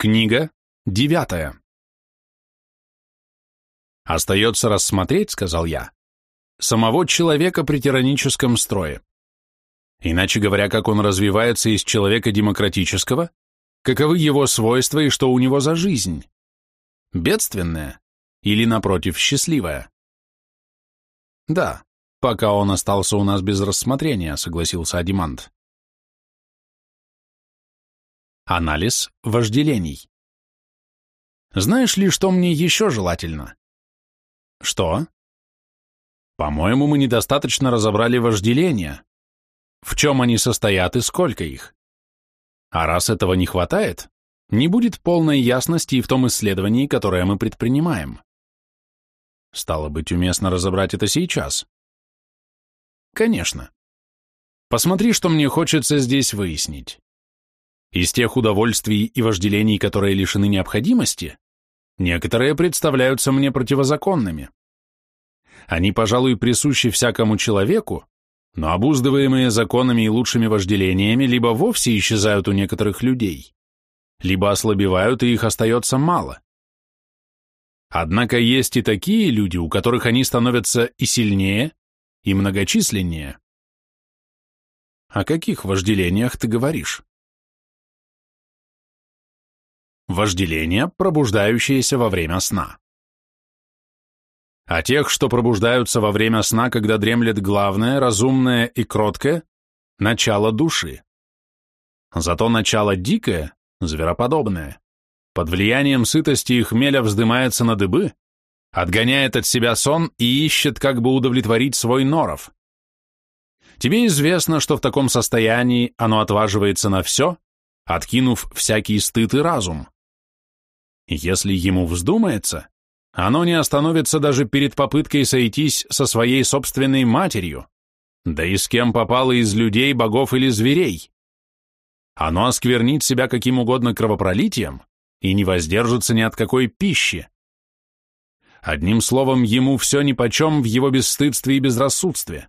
Книга девятая. «Остается рассмотреть, — сказал я, — самого человека при тираническом строе. Иначе говоря, как он развивается из человека демократического, каковы его свойства и что у него за жизнь? Бедственная или, напротив, счастливая?» «Да, пока он остался у нас без рассмотрения», — согласился Адимант. Анализ вожделений. Знаешь ли, что мне еще желательно? Что? По-моему, мы недостаточно разобрали вожделения. В чем они состоят и сколько их? А раз этого не хватает, не будет полной ясности и в том исследовании, которое мы предпринимаем. Стало быть, уместно разобрать это сейчас. Конечно. Посмотри, что мне хочется здесь выяснить. Из тех удовольствий и вожделений, которые лишены необходимости, некоторые представляются мне противозаконными. Они, пожалуй, присущи всякому человеку, но обуздываемые законами и лучшими вожделениями либо вовсе исчезают у некоторых людей, либо ослабевают, и их остается мало. Однако есть и такие люди, у которых они становятся и сильнее, и многочисленнее. О каких вожделениях ты говоришь? Вожделение, пробуждающееся во время сна. А тех, что пробуждаются во время сна, когда дремлет главное, разумное и кроткое, начало души. Зато начало дикое, звероподобное, под влиянием сытости и хмеля вздымается на дыбы, отгоняет от себя сон и ищет, как бы удовлетворить свой норов. Тебе известно, что в таком состоянии оно отваживается на все, откинув всякий стыд и разум. Если ему вздумается, оно не остановится даже перед попыткой сойтись со своей собственной матерью, да и с кем попало из людей, богов или зверей. Оно осквернит себя каким угодно кровопролитием и не воздержится ни от какой пищи. Одним словом, ему все нипочем в его бесстыдстве и безрассудстве.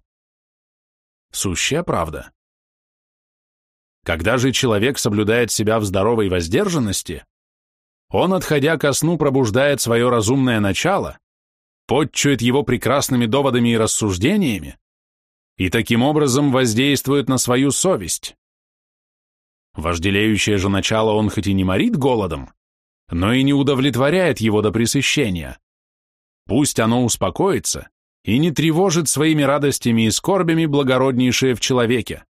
Сущая правда. Когда же человек соблюдает себя в здоровой воздержанности, он, отходя ко сну, пробуждает свое разумное начало, подчует его прекрасными доводами и рассуждениями и таким образом воздействует на свою совесть. Вожделеющее же начало он хоть и не морит голодом, но и не удовлетворяет его до пресыщения. Пусть оно успокоится и не тревожит своими радостями и скорбями благороднейшее в человеке.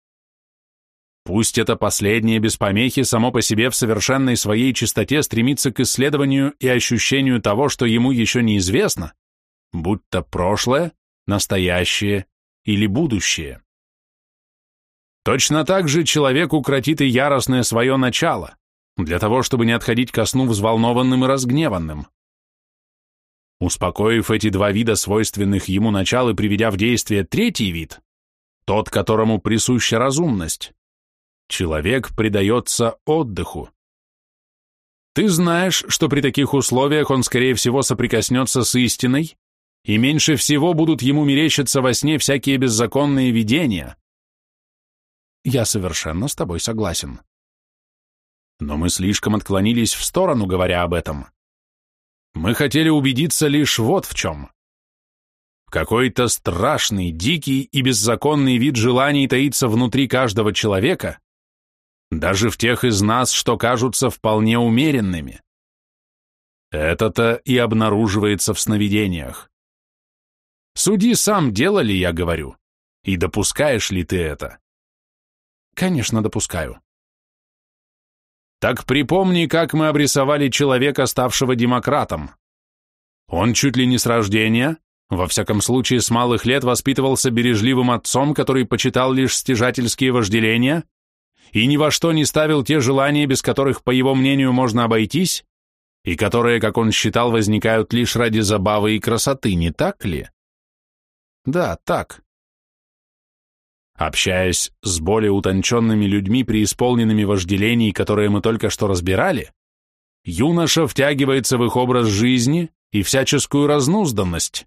Пусть это последнее без помехи само по себе в совершенной своей чистоте стремится к исследованию и ощущению того, что ему еще неизвестно, будь то прошлое, настоящее или будущее. Точно так же человек укротит и яростное свое начало, для того, чтобы не отходить ко сну взволнованным и разгневанным. Успокоив эти два вида свойственных ему начал и приведя в действие третий вид, тот, которому присуща разумность, Человек предается отдыху. Ты знаешь, что при таких условиях он, скорее всего, соприкоснется с истиной, и меньше всего будут ему мерещиться во сне всякие беззаконные видения. Я совершенно с тобой согласен. Но мы слишком отклонились в сторону, говоря об этом. Мы хотели убедиться лишь вот в чем. Какой-то страшный, дикий и беззаконный вид желаний таится внутри каждого человека, даже в тех из нас, что кажутся вполне умеренными. Это-то и обнаруживается в сновидениях. Суди сам, делали, я говорю, и допускаешь ли ты это? Конечно, допускаю. Так припомни, как мы обрисовали человека, ставшего демократом. Он чуть ли не с рождения, во всяком случае с малых лет воспитывался бережливым отцом, который почитал лишь стяжательские вожделения, и ни во что не ставил те желания, без которых, по его мнению, можно обойтись, и которые, как он считал, возникают лишь ради забавы и красоты, не так ли? Да, так. Общаясь с более утонченными людьми, преисполненными вожделений, которые мы только что разбирали, юноша втягивается в их образ жизни и всяческую разнузданность,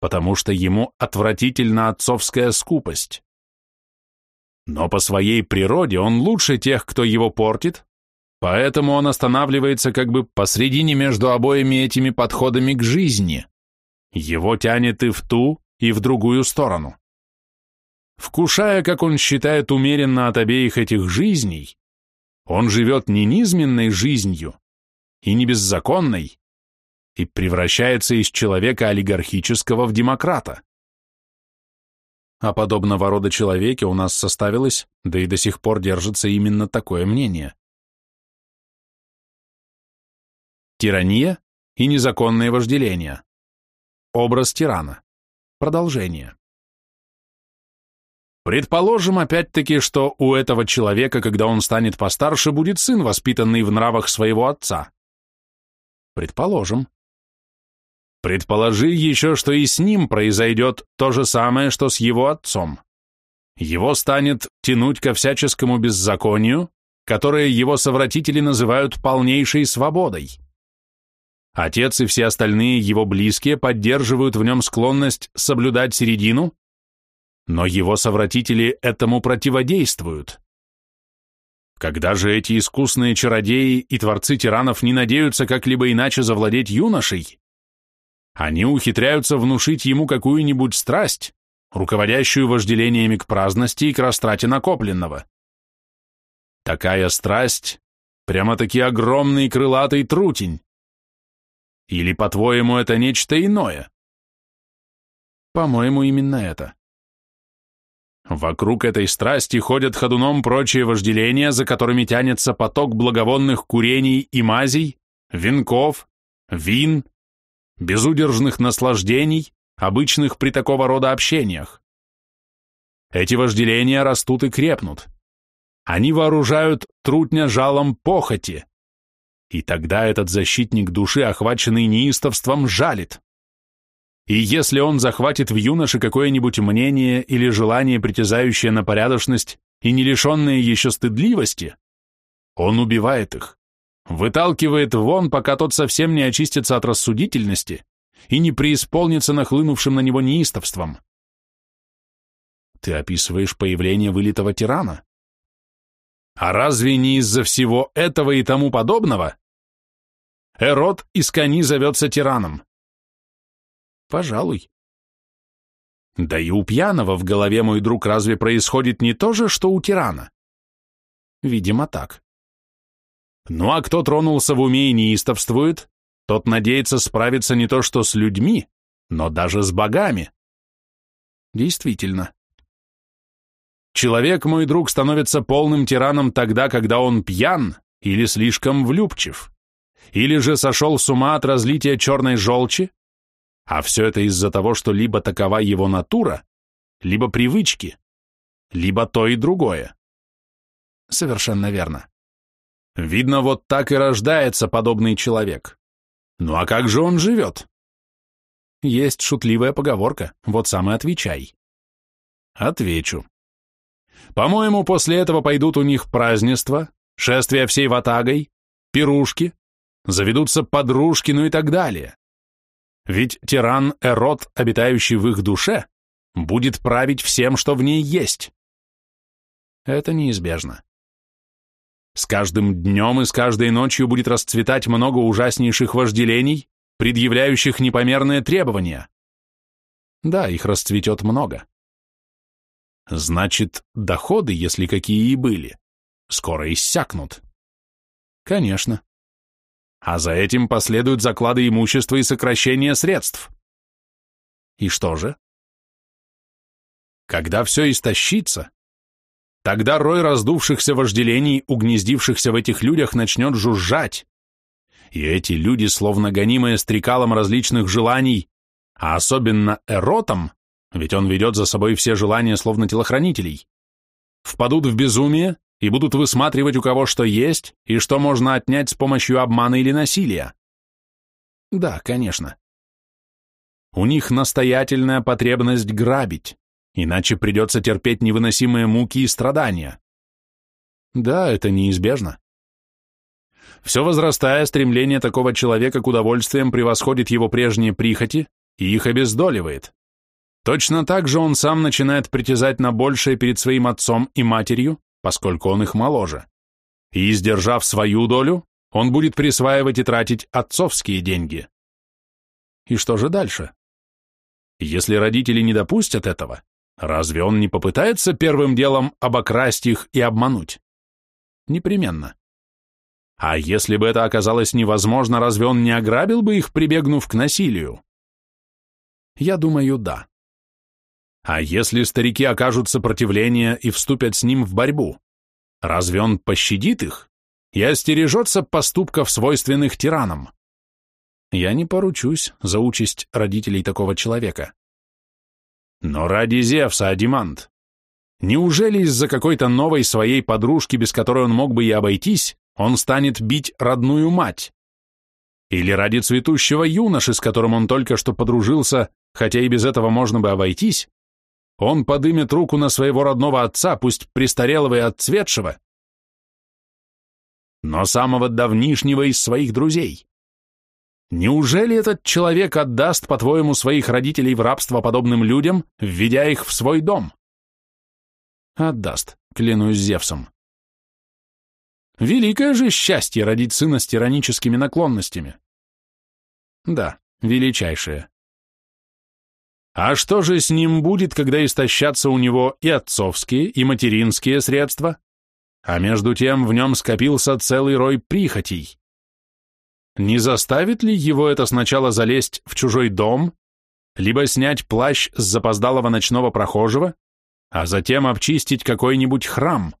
потому что ему отвратительна отцовская скупость. Но по своей природе он лучше тех, кто его портит, Поэтому он останавливается как бы посредине между обоими этими подходами к жизни. Его тянет и в ту, и в другую сторону. Вкушая, как он считает, умеренно от обеих этих жизней, он живет не низменной жизнью и не беззаконной, и превращается из человека олигархического в демократа. О подобного рода человеке у нас составилось, да и до сих пор держится именно такое мнение. Тирания и незаконное вожделение. Образ тирана. Продолжение. Предположим, опять-таки, что у этого человека, когда он станет постарше, будет сын, воспитанный в нравах своего отца. Предположим. Предположи еще, что и с ним произойдет то же самое, что с его отцом. Его станет тянуть ко всяческому беззаконию, которое его совратители называют полнейшей свободой. Отец и все остальные его близкие поддерживают в нем склонность соблюдать середину, но его совратители этому противодействуют. Когда же эти искусные чародеи и творцы тиранов не надеются как-либо иначе завладеть юношей, они ухитряются внушить ему какую-нибудь страсть, руководящую вожделениями к праздности и к растрате накопленного. Такая страсть — прямо-таки огромный крылатый трутень. Или, по-твоему, это нечто иное? По-моему, именно это. Вокруг этой страсти ходят ходуном прочие вожделения, за которыми тянется поток благовонных курений и мазей, венков, вин, безудержных наслаждений, обычных при такого рода общениях. Эти вожделения растут и крепнут. Они вооружают трутня жалом похоти. И тогда этот защитник души, охваченный неистовством, жалит. И если он захватит в юноше какое-нибудь мнение или желание, притязающее на порядочность и не лишенное еще стыдливости, он убивает их, выталкивает вон, пока тот совсем не очистится от рассудительности и не преисполнится нахлынувшим на него неистовством. Ты описываешь появление вылитого тирана? А разве не из-за всего этого и тому подобного? Эрод из кони зовется тираном. Пожалуй. Да и у пьяного в голове, мой друг, разве происходит не то же, что у тирана? Видимо, так. Ну а кто тронулся в уме и неистовствует, тот надеется справиться не то что с людьми, но даже с богами. Действительно. Человек, мой друг, становится полным тираном тогда, когда он пьян или слишком влюбчив, или же сошел с ума от разлития черной желчи, а все это из-за того, что либо такова его натура, либо привычки, либо то и другое. Совершенно верно. Видно, вот так и рождается подобный человек. Ну а как же он живет? Есть шутливая поговорка, вот сам и отвечай. Отвечу. По-моему, после этого пойдут у них празднества, шествия всей ватагой, пирушки, заведутся подружки, ну и так далее. Ведь тиран Эрот, обитающий в их душе, будет править всем, что в ней есть. Это неизбежно. С каждым днем и с каждой ночью будет расцветать много ужаснейших вожделений, предъявляющих непомерные требования. Да, их расцветет много. Значит, доходы, если какие и были, скоро иссякнут. Конечно а за этим последуют заклады имущества и сокращение средств. И что же? Когда все истощится, тогда рой раздувшихся вожделений, угнездившихся в этих людях, начнет жужжать, и эти люди, словно гонимые стрекалом различных желаний, а особенно эротом, ведь он ведет за собой все желания, словно телохранителей, впадут в безумие и будут высматривать у кого что есть и что можно отнять с помощью обмана или насилия. Да, конечно. У них настоятельная потребность грабить, иначе придется терпеть невыносимые муки и страдания. Да, это неизбежно. Все возрастая, стремление такого человека к удовольствиям превосходит его прежние прихоти и их обездоливает. Точно так же он сам начинает притязать на большее перед своим отцом и матерью, поскольку он их моложе. и, издержав свою долю, он будет присваивать и тратить отцовские деньги. И что же дальше? Если родители не допустят этого, разве он не попытается первым делом обокрасть их и обмануть? Непременно. А если бы это оказалось невозможно, разве он не ограбил бы их, прибегнув к насилию? Я думаю, да. А если старики окажут сопротивление и вступят с ним в борьбу, разве он пощадит их и остережется поступков, свойственных тиранам? Я не поручусь за участь родителей такого человека. Но ради Зевса, Адимант, неужели из-за какой-то новой своей подружки, без которой он мог бы и обойтись, он станет бить родную мать? Или ради цветущего юноши, с которым он только что подружился, хотя и без этого можно бы обойтись, он подымет руку на своего родного отца, пусть престарелого и отцветшего, но самого давнишнего из своих друзей. Неужели этот человек отдаст, по-твоему, своих родителей в рабство подобным людям, введя их в свой дом? Отдаст, клянусь Зевсом. Великое же счастье родить сына с тираническими наклонностями. Да, величайшее. А что же с ним будет, когда истощатся у него и отцовские, и материнские средства? А между тем в нем скопился целый рой прихотей. Не заставит ли его это сначала залезть в чужой дом, либо снять плащ с запоздалого ночного прохожего, а затем обчистить какой-нибудь храм?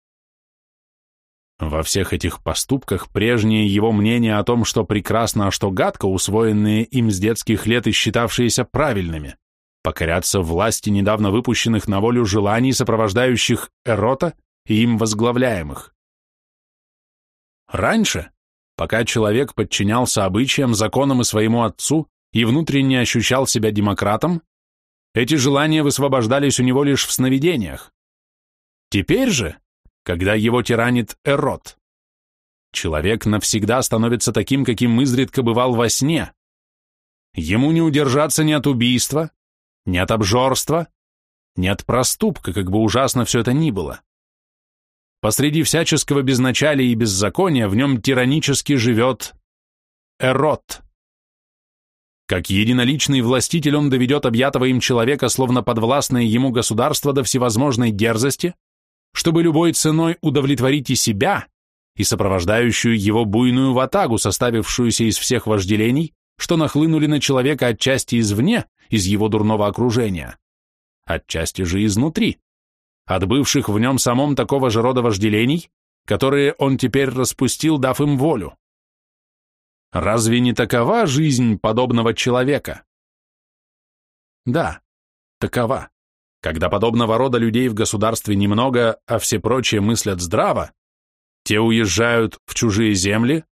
Во всех этих поступках прежнее его мнение о том, что прекрасно, а что гадко, усвоенные им с детских лет и считавшиеся правильными покоряться власти недавно выпущенных на волю желаний, сопровождающих Эрота и им возглавляемых. Раньше, пока человек подчинялся обычаям, законам и своему отцу и внутренне ощущал себя демократом, эти желания высвобождались у него лишь в сновидениях. Теперь же, когда его тиранит Эрот, человек навсегда становится таким, каким изредка бывал во сне. Ему не удержаться ни от убийства, не от обжорства, не от проступка, как бы ужасно все это ни было. Посреди всяческого безначалия и беззакония в нем тиранически живет Эрот. Как единоличный властитель он доведет объятого им человека, словно подвластное ему государство до всевозможной дерзости, чтобы любой ценой удовлетворить и себя, и сопровождающую его буйную ватагу, составившуюся из всех вожделений, что нахлынули на человека отчасти извне, из его дурного окружения, отчасти же изнутри, от бывших в нем самом такого же рода вожделений, которые он теперь распустил, дав им волю. Разве не такова жизнь подобного человека? Да, такова. Когда подобного рода людей в государстве немного, а все прочие мыслят здраво, те уезжают в чужие земли,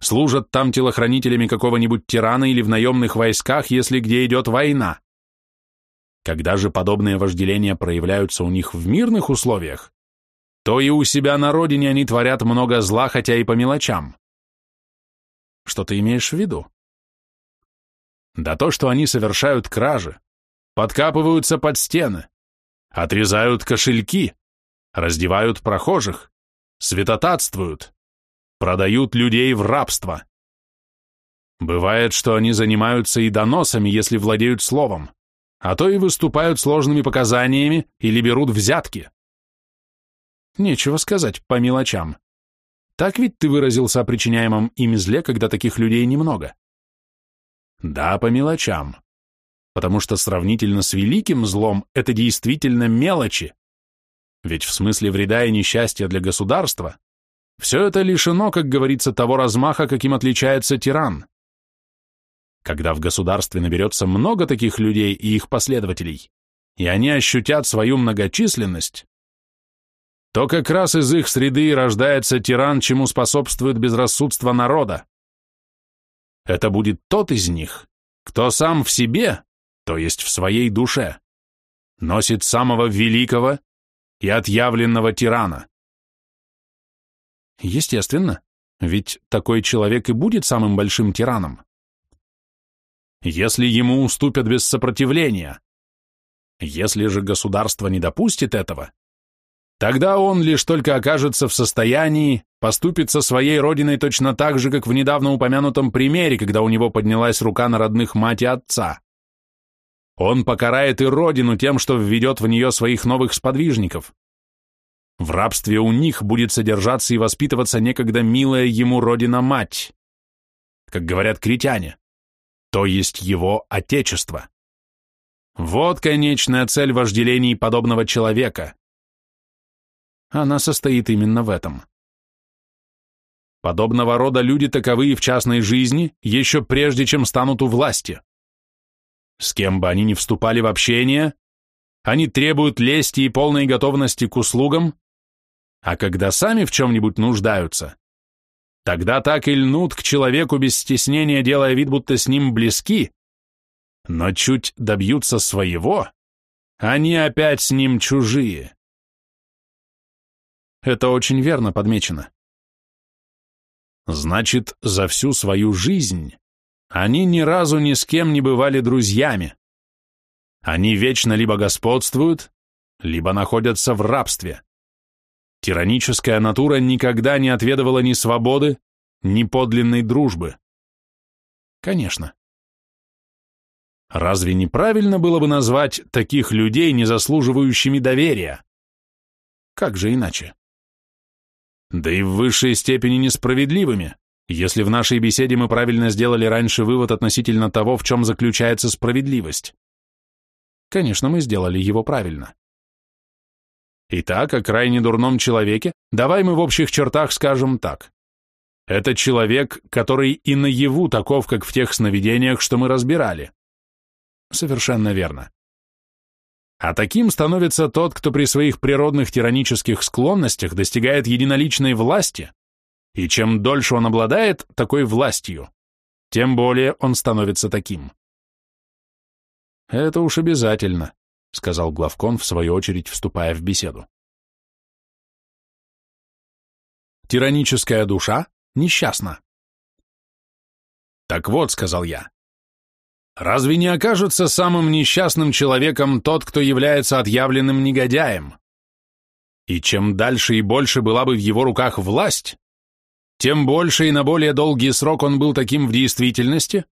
служат там телохранителями какого-нибудь тирана или в наемных войсках, если где идет война. Когда же подобные вожделения проявляются у них в мирных условиях, то и у себя на родине они творят много зла, хотя и по мелочам. Что ты имеешь в виду? Да то, что они совершают кражи, подкапываются под стены, отрезают кошельки, раздевают прохожих, святотатствуют, продают людей в рабство. Бывает, что они занимаются и доносами, если владеют словом, а то и выступают сложными показаниями или берут взятки. Нечего сказать по мелочам. Так ведь ты выразился о причиняемом ими зле, когда таких людей немного. Да, по мелочам. Потому что сравнительно с великим злом это действительно мелочи. Ведь в смысле вреда и несчастья для государства все это лишено, как говорится, того размаха, каким отличается тиран. Когда в государстве наберется много таких людей и их последователей, и они ощутят свою многочисленность, то как раз из их среды рождается тиран, чему способствует безрассудство народа. Это будет тот из них, кто сам в себе, то есть в своей душе, носит самого великого и отъявленного тирана. Естественно, ведь такой человек и будет самым большим тираном. Если ему уступят без сопротивления, если же государство не допустит этого, тогда он лишь только окажется в состоянии поступит со своей родиной точно так же, как в недавно упомянутом примере, когда у него поднялась рука на родных мать и отца. Он покарает и родину тем, что введет в нее своих новых сподвижников. В рабстве у них будет содержаться и воспитываться некогда милая ему родина-мать, как говорят критяне, то есть его отечество. Вот конечная цель вожделений подобного человека. Она состоит именно в этом. Подобного рода люди таковы и в частной жизни, еще прежде, чем станут у власти. С кем бы они ни вступали в общение, они требуют лести и полной готовности к услугам, а когда сами в чем-нибудь нуждаются, тогда так и льнут к человеку без стеснения, делая вид, будто с ним близки, но чуть добьются своего, они опять с ним чужие. Это очень верно подмечено. Значит, за всю свою жизнь они ни разу ни с кем не бывали друзьями. Они вечно либо господствуют, либо находятся в рабстве. Тираническая натура никогда не отведывала ни свободы, ни подлинной дружбы. Конечно. Разве неправильно было бы назвать таких людей незаслуживающими доверия? Как же иначе? Да и в высшей степени несправедливыми, если в нашей беседе мы правильно сделали раньше вывод относительно того, в чем заключается справедливость. Конечно, мы сделали его правильно. Итак, о крайне дурном человеке, давай мы в общих чертах скажем так. Это человек, который и наяву таков, как в тех сновидениях, что мы разбирали. Совершенно верно. А таким становится тот, кто при своих природных тиранических склонностях достигает единоличной власти, и чем дольше он обладает такой властью, тем более он становится таким. Это уж обязательно, сказал главкон, в свою очередь вступая в беседу. Тираническая душа несчастна. Так вот, сказал я, Разве не окажется самым несчастным человеком тот, кто является отъявленным негодяем? И чем дальше и больше была бы в его руках власть, тем больше и на более долгий срок он был таким в действительности,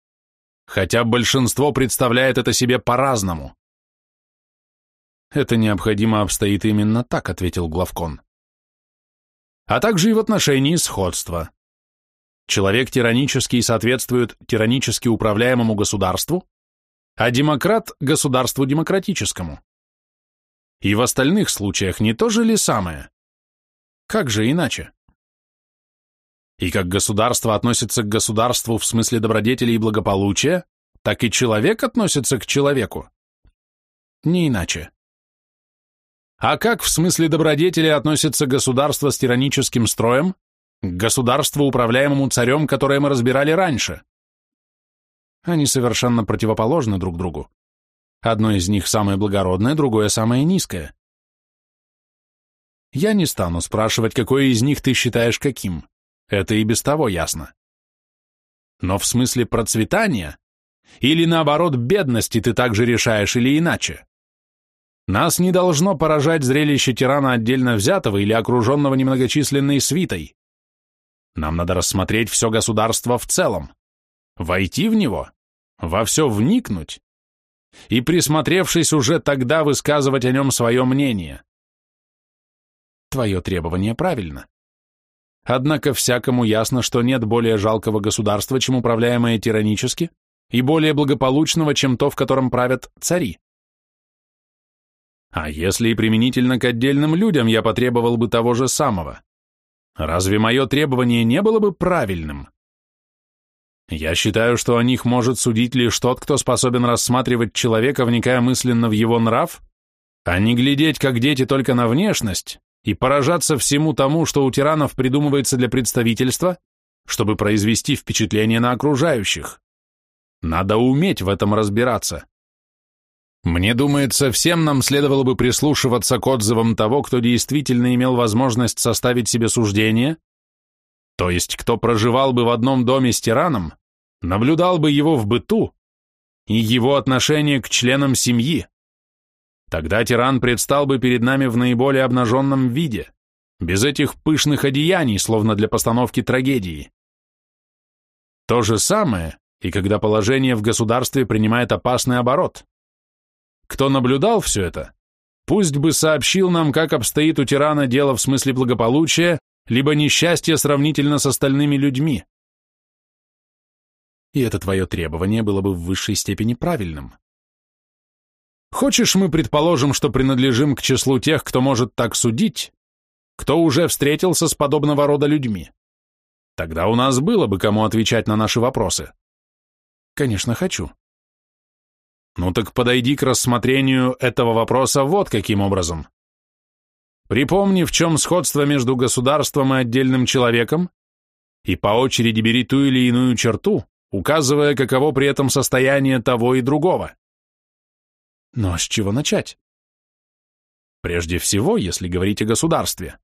хотя большинство представляет это себе по-разному. «Это необходимо обстоит именно так», — ответил главкон. «А также и в отношении сходства. Человек тиранический соответствует тиранически управляемому государству, а демократ – государству демократическому. И в остальных случаях не то же ли самое? Как же иначе? И как государство относится к государству в смысле добродетели и благополучия, так и человек относится к человеку. Не иначе. А как в смысле добродетели относится государство с тираническим строем, к государству, управляемому царем, которое мы разбирали раньше. Они совершенно противоположны друг другу. Одно из них самое благородное, другое самое низкое. Я не стану спрашивать, какое из них ты считаешь каким. Это и без того ясно. Но в смысле процветания или наоборот бедности ты также решаешь или иначе? Нас не должно поражать зрелище тирана отдельно взятого или окруженного немногочисленной свитой. Нам надо рассмотреть все государство в целом, войти в него, во все вникнуть и, присмотревшись, уже тогда высказывать о нем свое мнение. Твое требование правильно. Однако всякому ясно, что нет более жалкого государства, чем управляемое тиранически, и более благополучного, чем то, в котором правят цари. А если и применительно к отдельным людям я потребовал бы того же самого? Разве мое требование не было бы правильным? Я считаю, что о них может судить лишь тот, кто способен рассматривать человека, вникая мысленно в его нрав, а не глядеть, как дети, только на внешность и поражаться всему тому, что у тиранов придумывается для представительства, чтобы произвести впечатление на окружающих. Надо уметь в этом разбираться. Мне думается, всем нам следовало бы прислушиваться к отзывам того, кто действительно имел возможность составить себе суждение, то есть кто проживал бы в одном доме с тираном, наблюдал бы его в быту и его отношение к членам семьи. Тогда тиран предстал бы перед нами в наиболее обнаженном виде, без этих пышных одеяний, словно для постановки трагедии. То же самое, и когда положение в государстве принимает опасный оборот. Кто наблюдал все это, пусть бы сообщил нам, как обстоит у тирана дело в смысле благополучия, либо несчастья сравнительно с остальными людьми. И это твое требование было бы в высшей степени правильным. Хочешь, мы предположим, что принадлежим к числу тех, кто может так судить, кто уже встретился с подобного рода людьми? Тогда у нас было бы кому отвечать на наши вопросы. Конечно, хочу. Ну так подойди к рассмотрению этого вопроса вот каким образом. Припомни, в чем сходство между государством и отдельным человеком, и по очереди бери ту или иную черту, указывая, каково при этом состояние того и другого. Но с чего начать? Прежде всего, если говорить о государстве.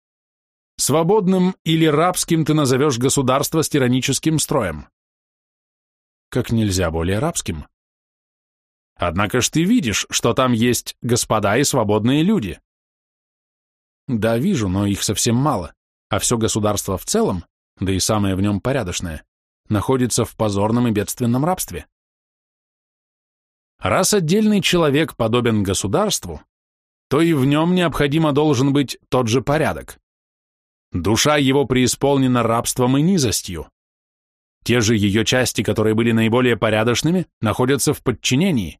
Свободным или рабским ты назовешь государство с тираническим строем. Как нельзя более рабским. Однако ж ты видишь, что там есть господа и свободные люди. Да, вижу, но их совсем мало, а все государство в целом, да и самое в нем порядочное, находится в позорном и бедственном рабстве. Раз отдельный человек подобен государству, то и в нем необходимо должен быть тот же порядок. Душа его преисполнена рабством и низостью. Те же ее части, которые были наиболее порядочными, находятся в подчинении,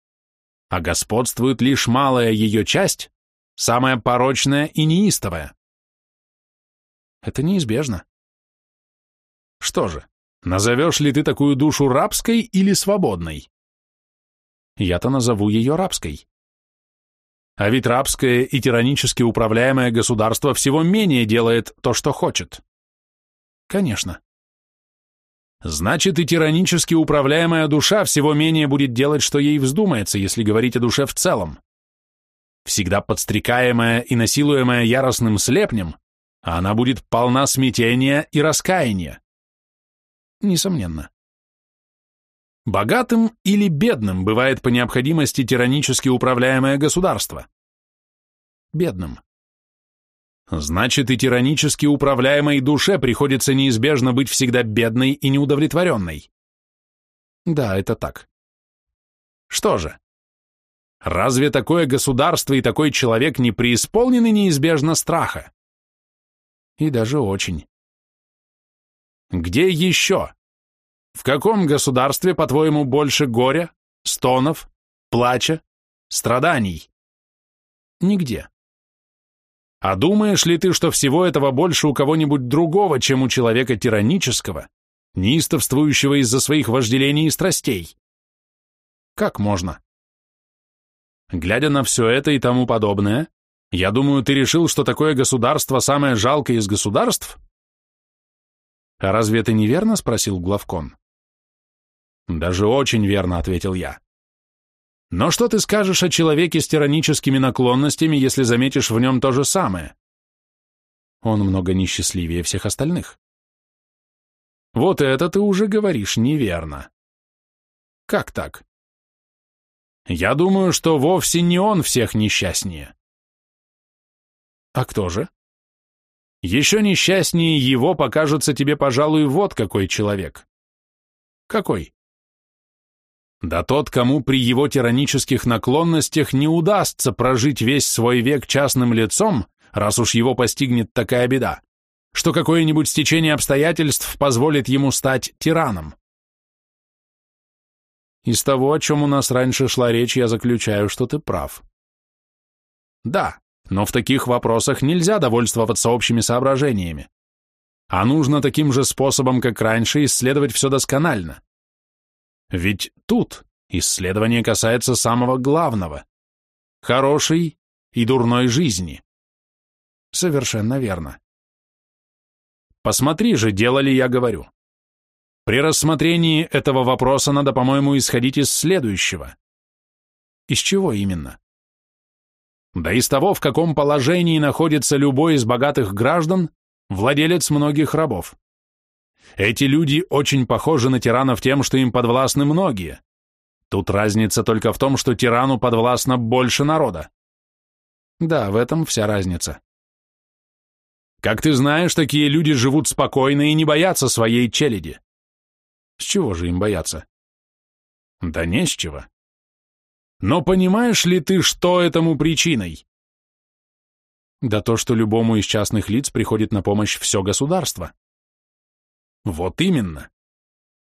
а господствует лишь малая ее часть, самая порочная и неистовая. Это неизбежно. Что же, назовешь ли ты такую душу рабской или свободной? Я-то назову ее рабской. А ведь рабское и тиранически управляемое государство всего менее делает то, что хочет. Конечно. Значит, и тиранически управляемая душа всего менее будет делать, что ей вздумается, если говорить о душе в целом. Всегда подстрекаемая и насилуемая яростным слепнем, она будет полна смятения и раскаяния. Несомненно. Богатым или бедным бывает по необходимости тиранически управляемое государство. Бедным. Значит, и тиранически управляемой душе приходится неизбежно быть всегда бедной и неудовлетворенной. Да, это так. Что же? Разве такое государство и такой человек не преисполнены неизбежно страха? И даже очень. Где еще? В каком государстве, по-твоему, больше горя, стонов, плача, страданий? Нигде. А думаешь ли ты, что всего этого больше у кого-нибудь другого, чем у человека тиранического, неистовствующего из-за своих вожделений и страстей? Как можно? Глядя на все это и тому подобное, я думаю, ты решил, что такое государство самое жалкое из государств? Разве это неверно? спросил Главкон. Даже очень верно, ответил я. Но что ты скажешь о человеке с тираническими наклонностями, если заметишь в нем то же самое? Он много несчастливее всех остальных. Вот это ты уже говоришь неверно. Как так? Я думаю, что вовсе не он всех несчастнее. А кто же? Еще несчастнее его покажется тебе, пожалуй, вот какой человек. Какой? Да тот, кому при его тиранических наклонностях не удастся прожить весь свой век частным лицом, раз уж его постигнет такая беда, что какое-нибудь стечение обстоятельств позволит ему стать тираном. Из того, о чем у нас раньше шла речь, я заключаю, что ты прав. Да, но в таких вопросах нельзя довольствоваться общими соображениями. А нужно таким же способом, как раньше, исследовать все досконально. Ведь тут исследование касается самого главного – хорошей и дурной жизни. Совершенно верно. Посмотри же, дело ли я говорю. При рассмотрении этого вопроса надо, по-моему, исходить из следующего. Из чего именно? Да из того, в каком положении находится любой из богатых граждан, владелец многих рабов. Эти люди очень похожи на тиранов тем, что им подвластны многие. Тут разница только в том, что тирану подвластно больше народа. Да, в этом вся разница. Как ты знаешь, такие люди живут спокойно и не боятся своей челяди. С чего же им бояться? Да не с чего. Но понимаешь ли ты, что этому причиной? Да то, что любому из частных лиц приходит на помощь все государство. Вот именно.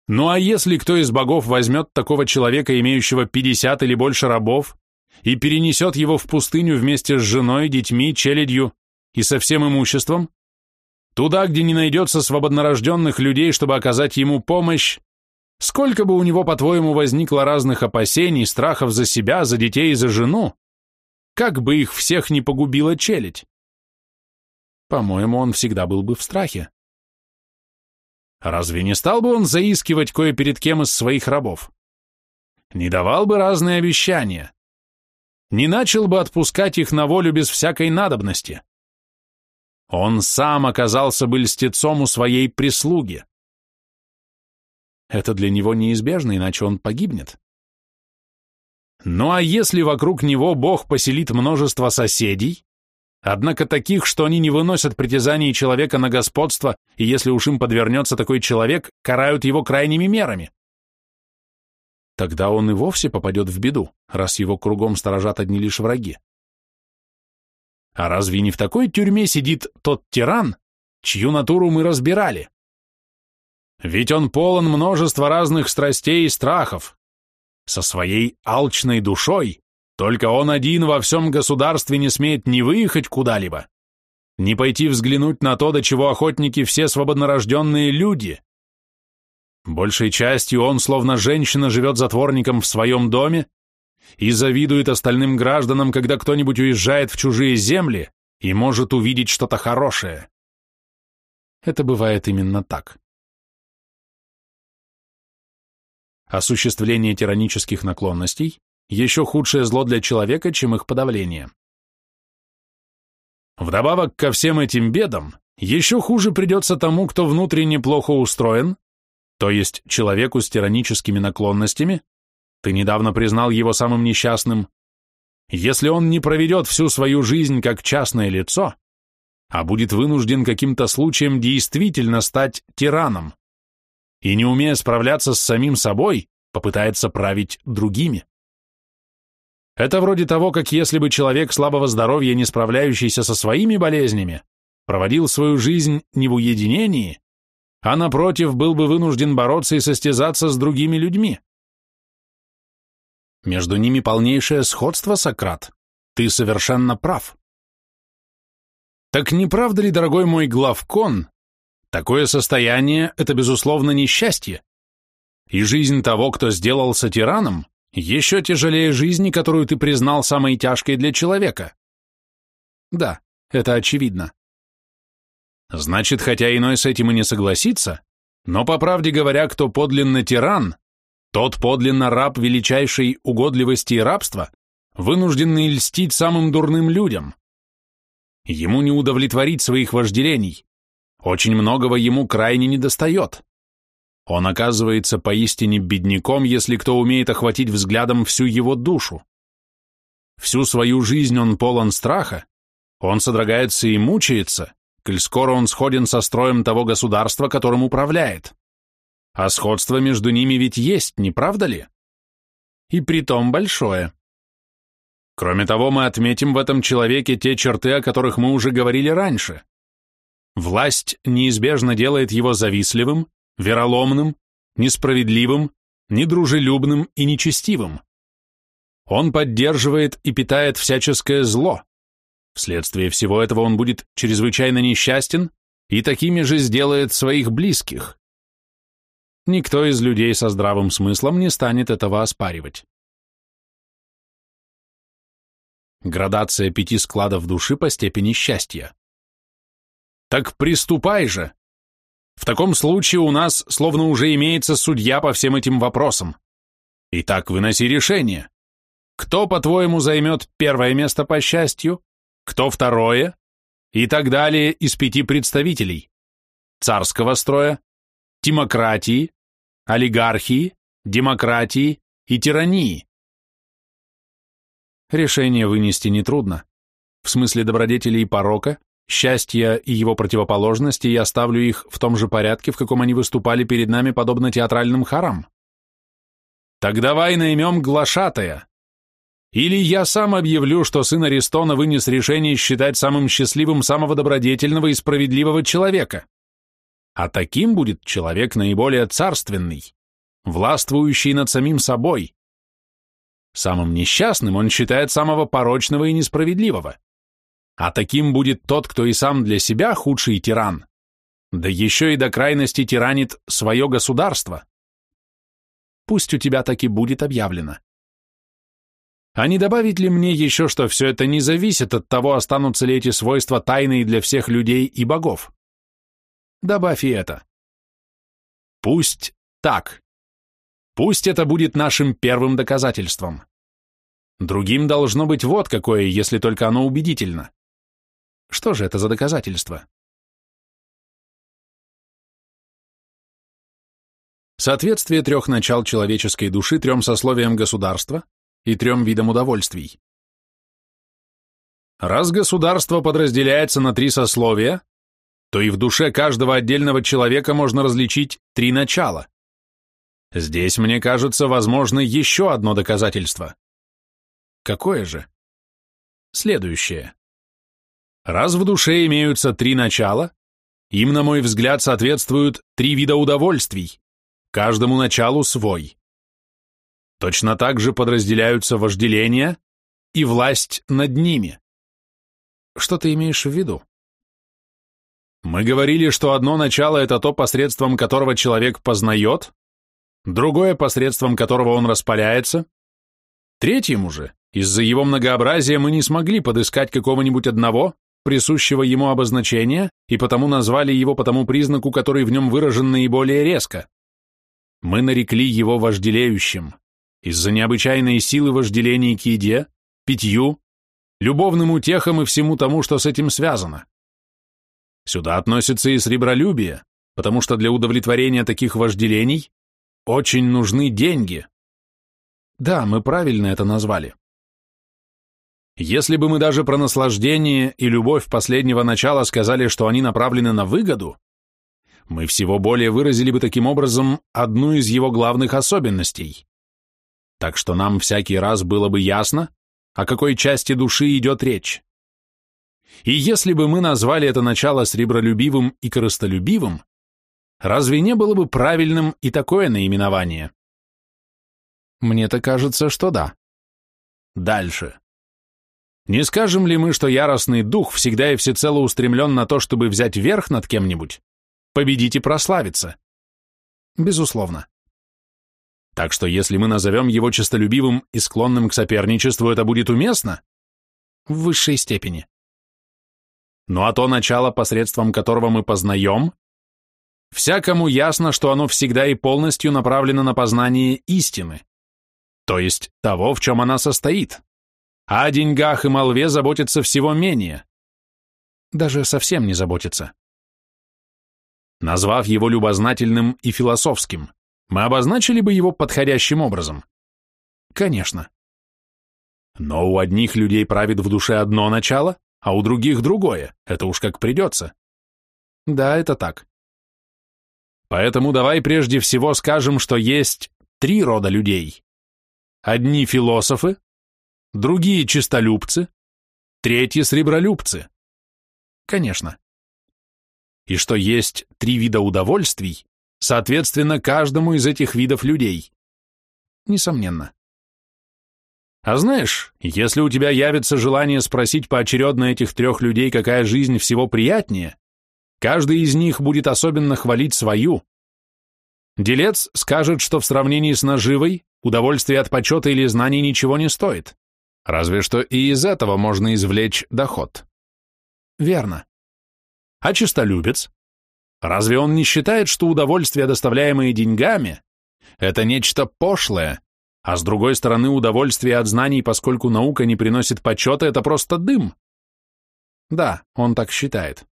Ну а если кто из богов возьмет такого человека, имеющего 50 или больше рабов, и перенесет его в пустыню вместе с женой, детьми, челядью и со всем имуществом, туда, где не найдется свободнорожденных людей, чтобы оказать ему помощь, сколько бы у него, по-твоему, возникло разных опасений, страхов за себя, за детей и за жену, как бы их всех не погубила челядь? По-моему, он всегда был бы в страхе. Разве не стал бы он заискивать кое перед кем из своих рабов? Не давал бы разные обещания? Не начал бы отпускать их на волю без всякой надобности? Он сам оказался бы льстецом у своей прислуги. Это для него неизбежно, иначе он погибнет. Ну а если вокруг него Бог поселит множество соседей, однако таких, что они не выносят притязаний человека на господство, и если уж им подвернется такой человек, карают его крайними мерами? Тогда он и вовсе попадет в беду, раз его кругом сторожат одни лишь враги. А разве не в такой тюрьме сидит тот тиран, чью натуру мы разбирали? Ведь он полон множества разных страстей и страхов. Со своей алчной душой только он один во всем государстве не смеет ни выехать куда-либо, ни пойти взглянуть на то, до чего охотники все свободнорожденные люди. Большей частью он, словно женщина, живет затворником в своем доме, и завидует остальным гражданам, когда кто-нибудь уезжает в чужие земли и может увидеть что-то хорошее. Это бывает именно так. Осуществление тиранических наклонностей – еще худшее зло для человека, чем их подавление. Вдобавок ко всем этим бедам, еще хуже придется тому, кто внутренне плохо устроен, то есть человеку с тираническими наклонностями, ты недавно признал его самым несчастным. Если он не проведет всю свою жизнь как частное лицо, а будет вынужден каким-то случаем действительно стать тираном, и не умея справляться с самим собой, попытается править другими. Это вроде того, как если бы человек слабого здоровья, не справляющийся со своими болезнями, проводил свою жизнь не в уединении, а напротив был бы вынужден бороться и состязаться с другими людьми. Между ними полнейшее сходство, Сократ. Ты совершенно прав. Так не правда ли, дорогой мой главкон, такое состояние – это, безусловно, несчастье. И жизнь того, кто сделался тираном, еще тяжелее жизни, которую ты признал самой тяжкой для человека. Да, это очевидно. Значит, хотя иной с этим и не согласится, но, по правде говоря, кто подлинно тиран, тот подлинно раб величайшей угодливости и рабства, вынужденный льстить самым дурным людям. Ему не удовлетворить своих вожделений. Очень многого ему крайне недостает. Он оказывается поистине бедняком, если кто умеет охватить взглядом всю его душу. Всю свою жизнь он полон страха, он содрогается и мучается, коль скоро он сходен со строем того государства, которым управляет. А сходство между ними ведь есть, не правда ли? И притом большое. Кроме того, мы отметим в этом человеке те черты, о которых мы уже говорили раньше. Власть неизбежно делает его завистливым, вероломным, несправедливым, недружелюбным и нечестивым. Он поддерживает и питает всяческое зло. Вследствие всего этого он будет чрезвычайно несчастен и такими же сделает своих близких. Никто из людей со здравым смыслом не станет этого оспаривать. Градация пяти складов души по степени счастья. Так приступай же! В таком случае у нас словно уже имеется судья по всем этим вопросам. Итак, выноси решение. Кто, по-твоему, займет первое место по счастью? Кто второе? И так далее из пяти представителей. Царского строя, демократии, олигархии, демократии и тирании. Решение вынести нетрудно. В смысле добродетели и порока, счастья и его противоположности и оставлю их в том же порядке, в каком они выступали перед нами, подобно театральным хорам? Так давай наймем глашатая. Или я сам объявлю, что сын Аристона вынес решение считать самым счастливым самого добродетельного и справедливого человека. А таким будет человек наиболее царственный, властвующий над самим собой. Самым несчастным он считает самого порочного и несправедливого. А таким будет тот, кто и сам для себя худший тиран, да еще и до крайности тиранит свое государство. Пусть у тебя так и будет объявлено. А не добавить ли мне еще, что все это не зависит от того, останутся ли эти свойства тайные для всех людей и богов? Добавь и это. Пусть так. Пусть это будет нашим первым доказательством. Другим должно быть вот какое, если только оно убедительно. Что же это за доказательство? Соответствие трех начал человеческой души трем сословиям государства и трем видам удовольствий. Раз государство подразделяется на три сословия, то и в душе каждого отдельного человека можно различить три начала. Здесь, мне кажется, возможно еще одно доказательство. Какое же? Следующее. Раз в душе имеются три начала, им, на мой взгляд, соответствуют три вида удовольствий, каждому началу свой. Точно так же подразделяются вожделение и власть над ними. Что ты имеешь в виду? Мы говорили, что одно начало – это то, посредством которого человек познает, другое – посредством которого он распаляется, третьему же, из-за его многообразия мы не смогли подыскать какого-нибудь одного, присущего ему обозначения, и потому назвали его по тому признаку, который в нем выражен наиболее резко. Мы нарекли его вожделеющим из-за необычайной силы вожделения к еде, питью, любовным утехам и всему тому, что с этим связано. Сюда относится и сребролюбие, потому что для удовлетворения таких вожделений очень нужны деньги. Да, мы правильно это назвали. Если бы мы даже про наслаждение и любовь последнего начала сказали, что они направлены на выгоду, мы всего более выразили бы таким образом одну из его главных особенностей так что нам всякий раз было бы ясно, о какой части души идет речь. И если бы мы назвали это начало сребролюбивым и корыстолюбивым, разве не было бы правильным и такое наименование? Мне-то кажется, что да. Дальше. Не скажем ли мы, что яростный дух всегда и всецело устремлен на то, чтобы взять верх над кем-нибудь, победить и прославиться? Безусловно. Так что если мы назовем его честолюбивым и склонным к соперничеству, это будет уместно? В высшей степени. Ну а то начало, посредством которого мы познаем, всякому ясно, что оно всегда и полностью направлено на познание истины, то есть того, в чем она состоит. А о деньгах и молве заботится всего менее. Даже совсем не заботится. Назвав его любознательным и философским, мы обозначили бы его подходящим образом? Конечно. Но у одних людей правит в душе одно начало, а у других другое, это уж как придется. Да, это так. Поэтому давай прежде всего скажем, что есть три рода людей. Одни философы, другие чистолюбцы, третьи сребролюбцы. Конечно. И что есть три вида удовольствий, соответственно каждому из этих видов людей. Несомненно. А знаешь, если у тебя явится желание спросить поочередно этих трех людей, какая жизнь всего приятнее, каждый из них будет особенно хвалить свою. Делец скажет, что в сравнении с наживой удовольствие от почета или знаний ничего не стоит. Разве что и из этого можно извлечь доход. Верно. А чистолюбец? Разве он не считает, что удовольствие, доставляемое деньгами, это нечто пошлое, а с другой стороны удовольствие от знаний, поскольку наука не приносит почета, это просто дым? Да, он так считает.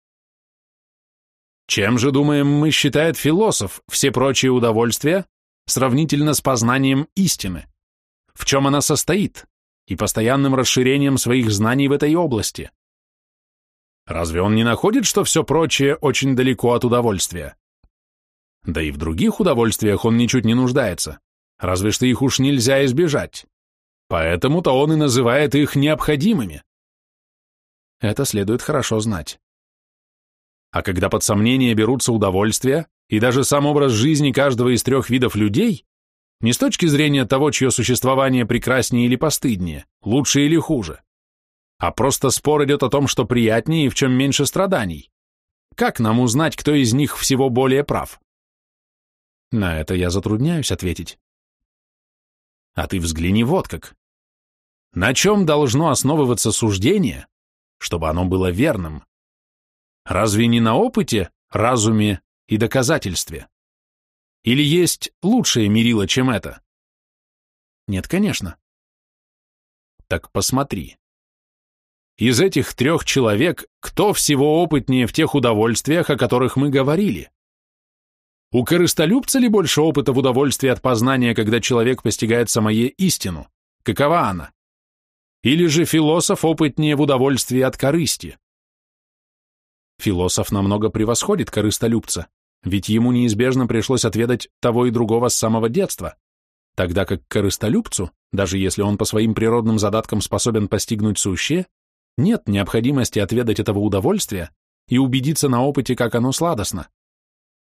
Чем же, думаем мы, считает философ все прочие удовольствия сравнительно с познанием истины? В чем она состоит? И постоянным расширением своих знаний в этой области? Разве он не находит, что все прочее очень далеко от удовольствия? Да и в других удовольствиях он ничуть не нуждается, разве что их уж нельзя избежать. Поэтому-то он и называет их необходимыми. Это следует хорошо знать. А когда под сомнение берутся удовольствия и даже сам образ жизни каждого из трех видов людей, не с точки зрения того, чье существование прекраснее или постыднее, лучше или хуже, а просто спор идет о том, что приятнее и в чем меньше страданий. Как нам узнать, кто из них всего более прав? На это я затрудняюсь ответить. А ты взгляни вот как. На чем должно основываться суждение, чтобы оно было верным? Разве не на опыте, разуме и доказательстве? Или есть лучшее мерило, чем это? Нет, конечно. Так посмотри. Из этих трех человек кто всего опытнее в тех удовольствиях, о которых мы говорили? У корыстолюбца ли больше опыта в удовольствии от познания, когда человек постигает самое истину? Какова она? Или же философ опытнее в удовольствии от корысти? Философ намного превосходит корыстолюбца, ведь ему неизбежно пришлось отведать того и другого с самого детства, тогда как корыстолюбцу, даже если он по своим природным задаткам способен постигнуть сущее, нет необходимости отведать этого удовольствия и убедиться на опыте, как оно сладостно.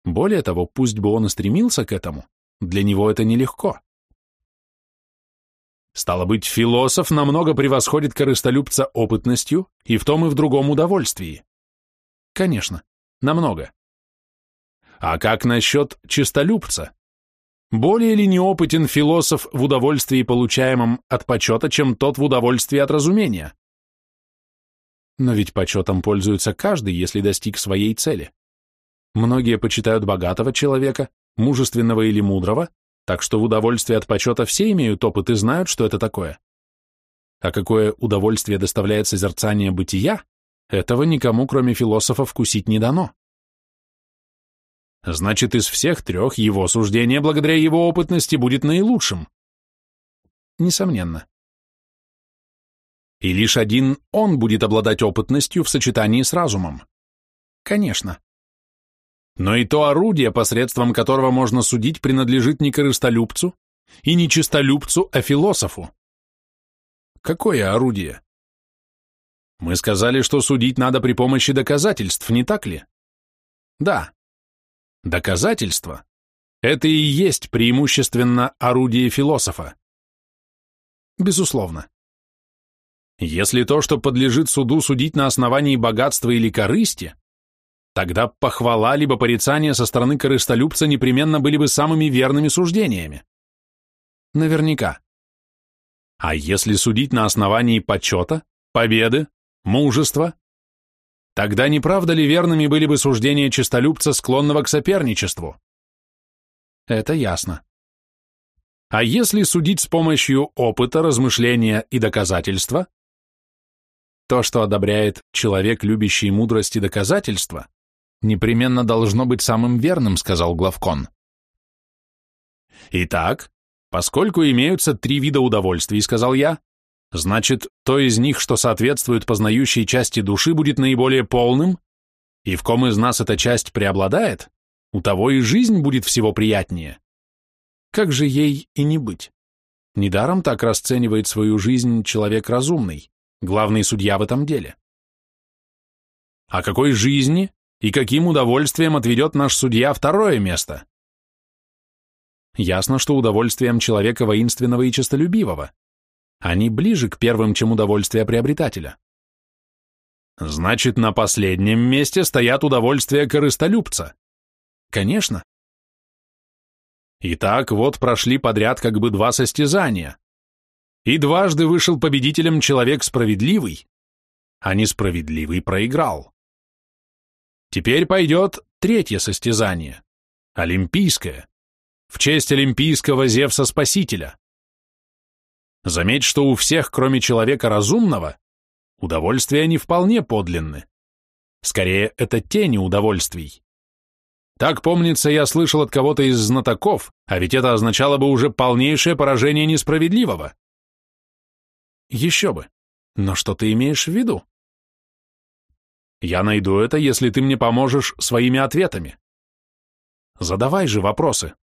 Более того, пусть бы он и стремился к этому, для него это нелегко. Стало быть, философ намного превосходит корыстолюбца опытностью и в том и в другом удовольствии. Конечно, намного. А как насчет чистолюбца? Более ли неопытен философ в удовольствии, получаемом от почета, чем тот в удовольствии от разумения? Но ведь почетом пользуется каждый, если достиг своей цели. Многие почитают богатого человека, мужественного или мудрого, так что в удовольствии от почета все имеют опыт и знают, что это такое. А какое удовольствие доставляет созерцание бытия, этого никому, кроме философа, вкусить не дано. Значит, из всех трех его суждение, благодаря его опытности, будет наилучшим. Несомненно и лишь один он будет обладать опытностью в сочетании с разумом. Конечно. Но и то орудие, посредством которого можно судить, принадлежит не корыстолюбцу и не чистолюбцу, а философу. Какое орудие? Мы сказали, что судить надо при помощи доказательств, не так ли? Да. Доказательства – это и есть преимущественно орудие философа. Безусловно. Если то, что подлежит суду, судить на основании богатства или корысти, тогда похвала либо порицание со стороны корыстолюбца непременно были бы самыми верными суждениями. Наверняка. А если судить на основании почета, победы, мужества, тогда не правда ли верными были бы суждения честолюбца, склонного к соперничеству? Это ясно. А если судить с помощью опыта, размышления и доказательства, то, что одобряет человек, любящий мудрость и доказательства, непременно должно быть самым верным, сказал Главкон. Итак, поскольку имеются три вида удовольствий, сказал я, значит, то из них, что соответствует познающей части души, будет наиболее полным, и в ком из нас эта часть преобладает, у того и жизнь будет всего приятнее. Как же ей и не быть? Недаром так расценивает свою жизнь человек разумный главный судья в этом деле. А какой жизни и каким удовольствием отведет наш судья второе место? Ясно, что удовольствием человека воинственного и честолюбивого. Они ближе к первым, чем удовольствие приобретателя. Значит, на последнем месте стоят удовольствия корыстолюбца. Конечно. Итак, вот прошли подряд как бы два состязания и дважды вышел победителем человек справедливый, а несправедливый проиграл. Теперь пойдет третье состязание, олимпийское, в честь олимпийского Зевса-спасителя. Заметь, что у всех, кроме человека разумного, удовольствия не вполне подлинны. Скорее, это тени удовольствий. Так, помнится, я слышал от кого-то из знатоков, а ведь это означало бы уже полнейшее поражение несправедливого. Еще бы. Но что ты имеешь в виду? Я найду это, если ты мне поможешь своими ответами. Задавай же вопросы.